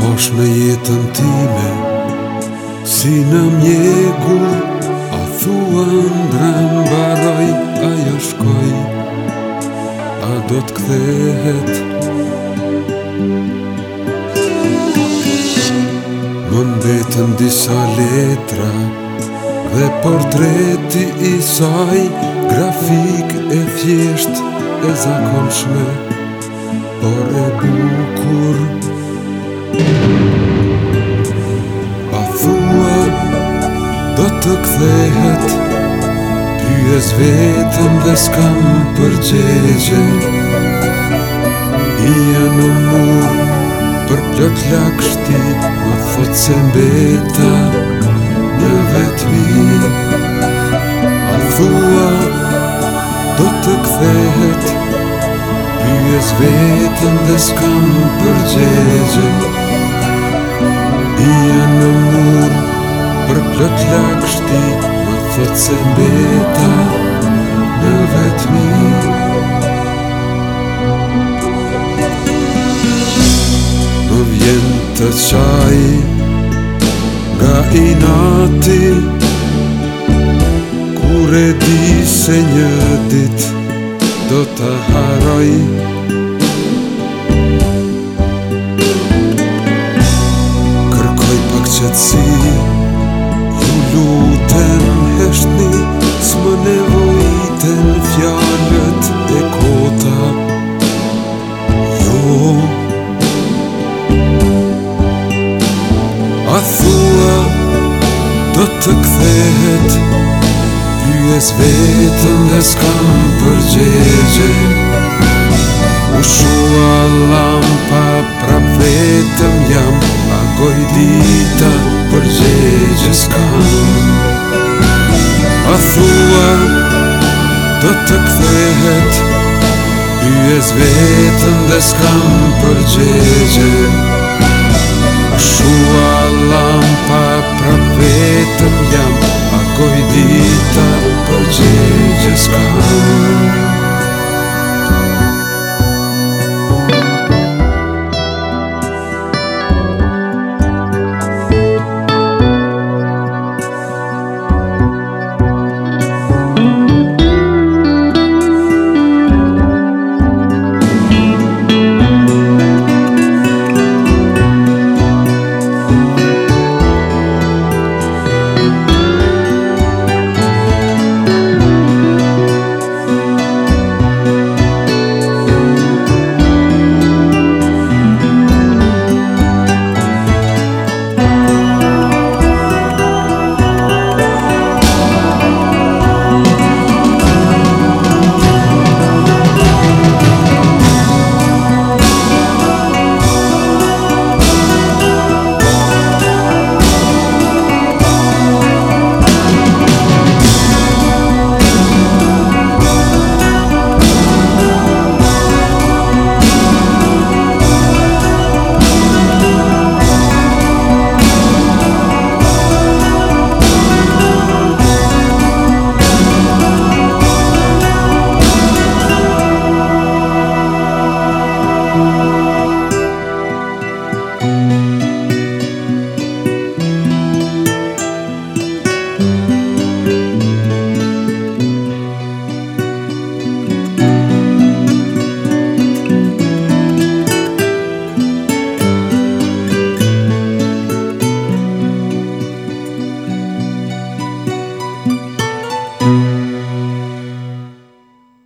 Osh në jetën time Si në mjeku A thua në drem Baroj a jo shkoj A do të kthehet Më mbetën disa letra Dhe portreti i saj Grafik e thjesht e zakonshme Por e bu të kthehet Pyës vetëm dhe s'kam përgjegje I janë në mu për pjot lakështi Më thotë se mbeta në vetëmi A thua do të kthehet Pyës vetëm dhe s'kam përgjegje I janë në mu Dhe t'la kështi Në thëtë se mbeta Në vetëmi Në vjen të qaj Nga i nati Kur di se një dit Do të haroj Kërkoj pak qëtësi lutem heshtni S'më nevojitën fjallët e kota Jo A thua do të kthehet Pyes vetën dhe s'kam përgjegje U shua lampa pra vetëm jam Agoj dirë Të kthehet Ju e Dhe s'kam përgjegje A shua lampa Pra vetëm jam A kuj ditë përgjegje s'kam